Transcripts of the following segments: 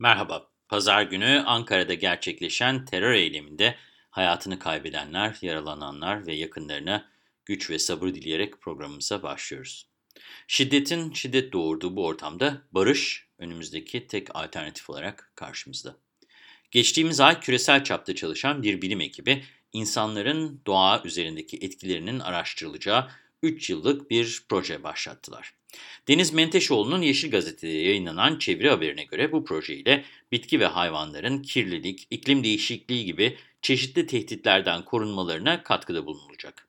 Merhaba. Pazar günü Ankara'da gerçekleşen terör eyleminde hayatını kaybedenler, yaralananlar ve yakınlarına güç ve sabır dileyerek programımıza başlıyoruz. Şiddetin şiddet doğurduğu bu ortamda barış önümüzdeki tek alternatif olarak karşımızda. Geçtiğimiz ay küresel çapta çalışan bir bilim ekibi insanların doğa üzerindeki etkilerinin araştırılacağı 3 yıllık bir proje başlattılar. Deniz Menteşoğlu'nun Yeşil Gazete'de yayınlanan çeviri haberine göre bu projeyle bitki ve hayvanların kirlilik, iklim değişikliği gibi çeşitli tehditlerden korunmalarına katkıda bulunulacak.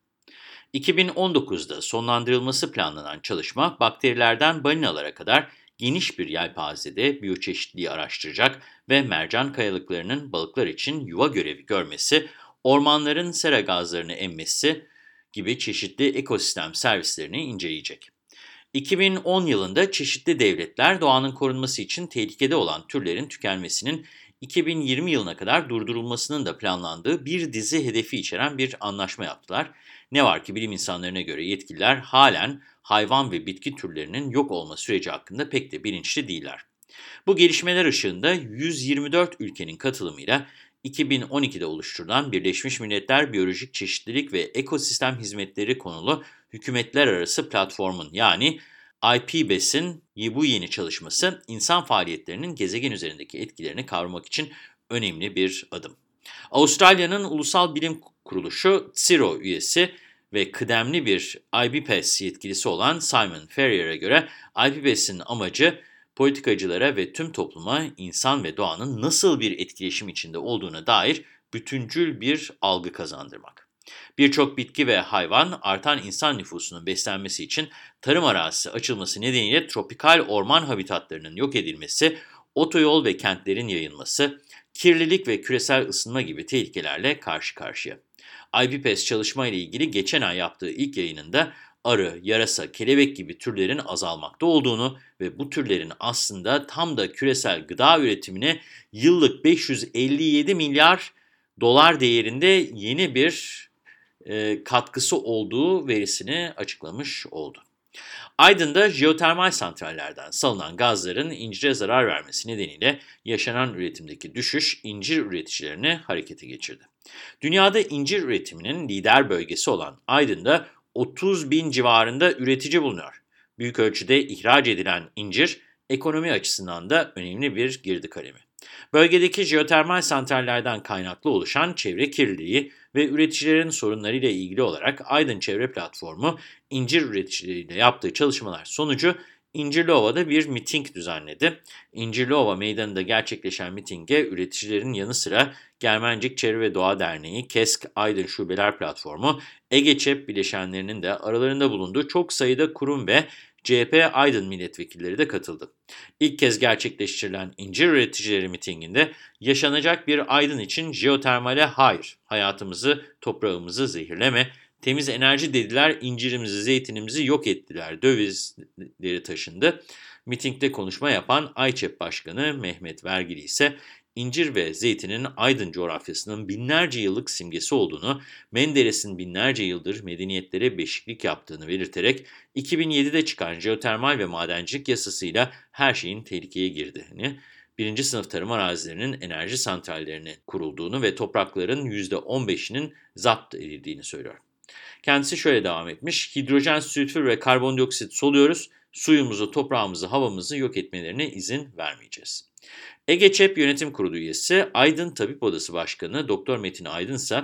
2019'da sonlandırılması planlanan çalışma bakterilerden balinalara kadar geniş bir yelpazede biyoçeşitliği araştıracak ve mercan kayalıklarının balıklar için yuva görevi görmesi, ormanların sera gazlarını emmesi gibi çeşitli ekosistem servislerini inceleyecek. 2010 yılında çeşitli devletler doğanın korunması için tehlikede olan türlerin tükenmesinin 2020 yılına kadar durdurulmasının da planlandığı bir dizi hedefi içeren bir anlaşma yaptılar. Ne var ki bilim insanlarına göre yetkililer halen hayvan ve bitki türlerinin yok olma süreci hakkında pek de bilinçli değiller. Bu gelişmeler ışığında 124 ülkenin katılımıyla 2012'de oluşturulan Birleşmiş Milletler Biyolojik Çeşitlilik ve Ekosistem Hizmetleri konulu hükümetler arası platformun yani IPBES'in bu yeni çalışması insan faaliyetlerinin gezegen üzerindeki etkilerini kavramak için önemli bir adım. Avustralya'nın Ulusal Bilim Kuruluşu CIRO üyesi ve kıdemli bir IPBES yetkilisi olan Simon Ferrier'e göre IPBES'in amacı politikacılara ve tüm topluma insan ve doğanın nasıl bir etkileşim içinde olduğuna dair bütüncül bir algı kazandırmak. Birçok bitki ve hayvan artan insan nüfusunun beslenmesi için tarım arazisi açılması nedeniyle tropikal orman habitatlarının yok edilmesi, otoyol ve kentlerin yayılması, kirlilik ve küresel ısınma gibi tehlikelerle karşı karşıya. IPPES çalışma ile ilgili geçen ay yaptığı ilk yayınında arı, yarasa, kelebek gibi türlerin azalmakta olduğunu ve bu türlerin aslında tam da küresel gıda üretimine yıllık 557 milyar dolar değerinde yeni bir e, katkısı olduğu verisini açıklamış oldu. Aydın'da jeotermal santrallerden salınan gazların incire zarar vermesi nedeniyle yaşanan üretimdeki düşüş incir üreticilerini harekete geçirdi. Dünyada incir üretiminin lider bölgesi olan Aydın'da 30 bin civarında üretici bulunuyor. Büyük ölçüde ihraç edilen incir ekonomi açısından da önemli bir girdi kalemi. Bölgedeki jeotermal santrallerden kaynaklı oluşan çevre kirliliği ve üreticilerin sorunlarıyla ilgili olarak Aydın Çevre Platformu incir üreticileriyle yaptığı çalışmalar sonucu İncirliova'da bir miting düzenledi. İncirliova Meydanı'nda gerçekleşen mitinge üreticilerin yanı sıra Germencik Çevre ve Doğa Derneği, KESK Aydın Şubeler Platformu, Ege ÇEP bileşenlerinin de aralarında bulunduğu çok sayıda kurum ve CHP Aydın milletvekilleri de katıldı. İlk kez gerçekleştirilen incir üreticileri mitinginde yaşanacak bir Aydın için jeotermale hayır, hayatımızı, toprağımızı zehirleme, temiz enerji dediler, incirimizi, zeytinimizi yok ettiler, dövizleri taşındı. Mitingde konuşma yapan Ayçep Başkanı Mehmet Vergili ise incir ve zeytinin Aydın coğrafyasının binlerce yıllık simgesi olduğunu, Menderes'in binlerce yıldır medeniyetlere beşiklik yaptığını belirterek 2007'de çıkan jeotermal ve madencilik yasasıyla her şeyin tehlikeye girdiğini, birinci sınıf tarım arazilerinin enerji santrallerine kurulduğunu ve toprakların %15'inin zapt edildiğini söylüyor. Kendisi şöyle devam etmiş, hidrojen, sülfür ve karbondioksit soluyoruz, suyumuzu, toprağımızı, havamızı yok etmelerine izin vermeyeceğiz. Ege ÇEP Yönetim Kurulu üyesi Aydın Tabip Odası Başkanı Doktor Metin Aydın ise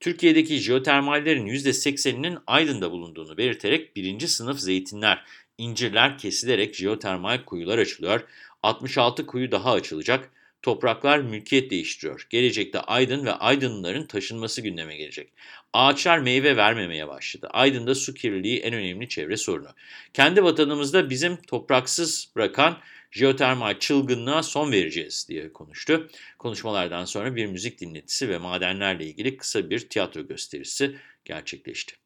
Türkiye'deki jeotermallerin %80'inin Aydın'da bulunduğunu belirterek birinci sınıf zeytinler, incirler kesilerek jeotermal kuyular açılıyor, 66 kuyu daha açılacak, topraklar mülkiyet değiştiriyor. Gelecekte Aydın ve Aydınlıların taşınması gündeme gelecek. Ağaçlar meyve vermemeye başladı. Aydın'da su kirliliği en önemli çevre sorunu. Kendi vatanımızda bizim topraksız bırakan jeotermal çılgınlığa son vereceğiz diye konuştu. Konuşmalardan sonra bir müzik dinletisi ve madenlerle ilgili kısa bir tiyatro gösterisi gerçekleşti.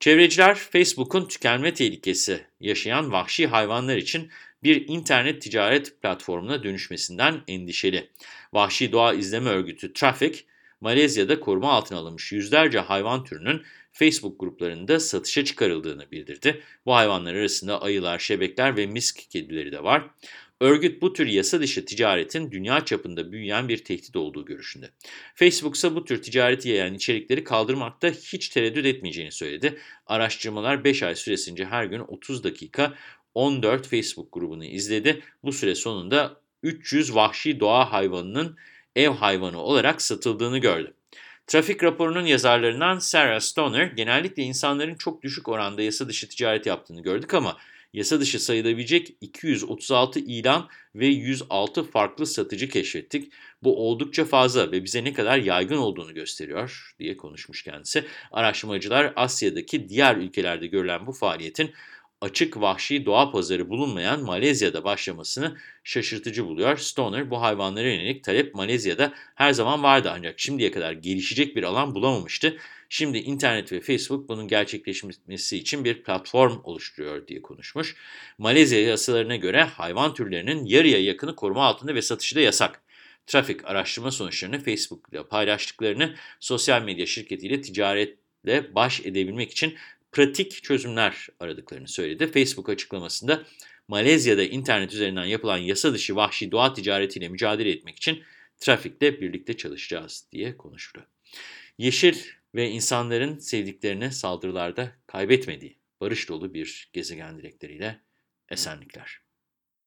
Çevreciler Facebook'un tükenme tehlikesi yaşayan vahşi hayvanlar için bir internet ticaret platformuna dönüşmesinden endişeli. Vahşi Doğa İzleme Örgütü Traffic, Malezya'da koruma altına alınmış yüzlerce hayvan türünün Facebook gruplarında satışa çıkarıldığını bildirdi. Bu hayvanlar arasında ayılar, şebekler ve misk kedileri de var. Örgüt bu tür yasa dışı ticaretin dünya çapında büyüyen bir tehdit olduğu görüşünde. Facebook ise bu tür ticareti yayan içerikleri kaldırmakta hiç tereddüt etmeyeceğini söyledi. Araştırmalar 5 ay süresince her gün 30 dakika 14 Facebook grubunu izledi. Bu süre sonunda 300 vahşi doğa hayvanının ev hayvanı olarak satıldığını gördü. Trafik raporunun yazarlarından Sarah Stoner, genellikle insanların çok düşük oranda yasa dışı ticaret yaptığını gördük ama yasa dışı sayılabilecek 236 ilan ve 106 farklı satıcı keşfettik. Bu oldukça fazla ve bize ne kadar yaygın olduğunu gösteriyor diye konuşmuş kendisi. Araştırmacılar Asya'daki diğer ülkelerde görülen bu faaliyetin açık vahşi doğa pazarı bulunmayan Malezya'da başlamasını şaşırtıcı buluyor. Stoner bu hayvanlara yönelik talep Malezya'da her zaman vardı ancak şimdiye kadar gelişecek bir alan bulamamıştı. Şimdi internet ve Facebook bunun gerçekleşmesi için bir platform oluşturuyor diye konuşmuş. Malezya yasalarına göre hayvan türlerinin yarıya yakını koruma altında ve satışı da yasak. Trafik araştırma sonuçlarını Facebook ile paylaştıklarını sosyal medya şirketiyle ticaretle baş edebilmek için pratik çözümler aradıklarını söyledi. Facebook açıklamasında Malezya'da internet üzerinden yapılan yasa dışı vahşi doğa ticaretiyle mücadele etmek için trafikle birlikte çalışacağız diye konuştu. Yeşil ve insanların sevdiklerini saldırılarda kaybetmediği barış dolu bir gezegen dilekleriyle esenlikler.